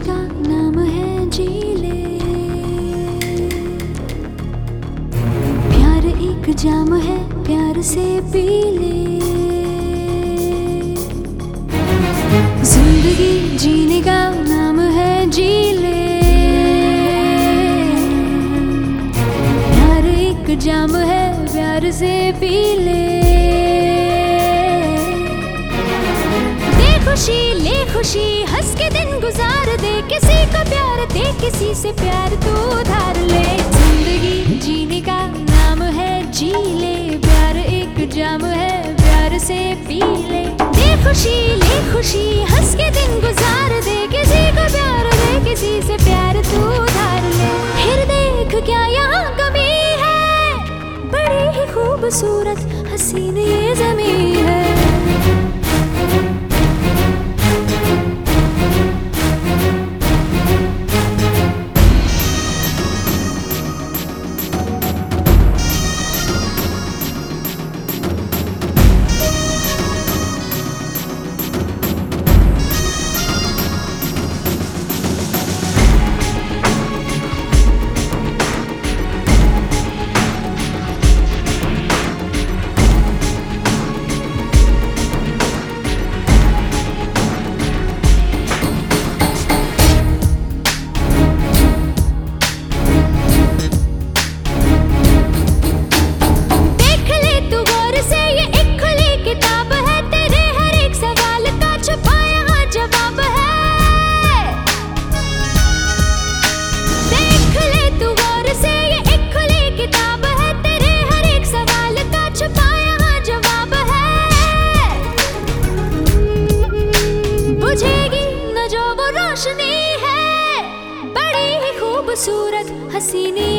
का नाम है जीले प्यार एक जाम है, प्यार से पीले। ज़िंदगी जीने का नाम है जीले प्यार एक जाम है, प्यार से पीले। खुशी हंस के दिन गुजार दे। किसी को प्यार दे, किसी से प्यार तू उधार ले। ज़िंदगी जीने का नाम है, जी ले। प्यार एक जाम है, प्यार से पी ले। दे खुशी, ले खुशी हंस के दिन गुजार दे। किसी को प्यार दे, किसी से प्यार तू उधार ले। फिर देख क्या यहाँ कमी है। बड़ी ही खूबसूरत हसीन ये जमी हसीनी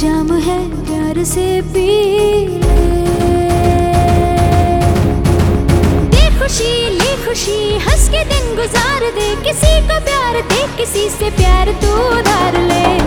जाम है, प्यार से पी दे खुशी, ले खुशी, हंस के दिन गुजार दे। किसी को प्यार दे, किसी से प्यार तू उधार ले।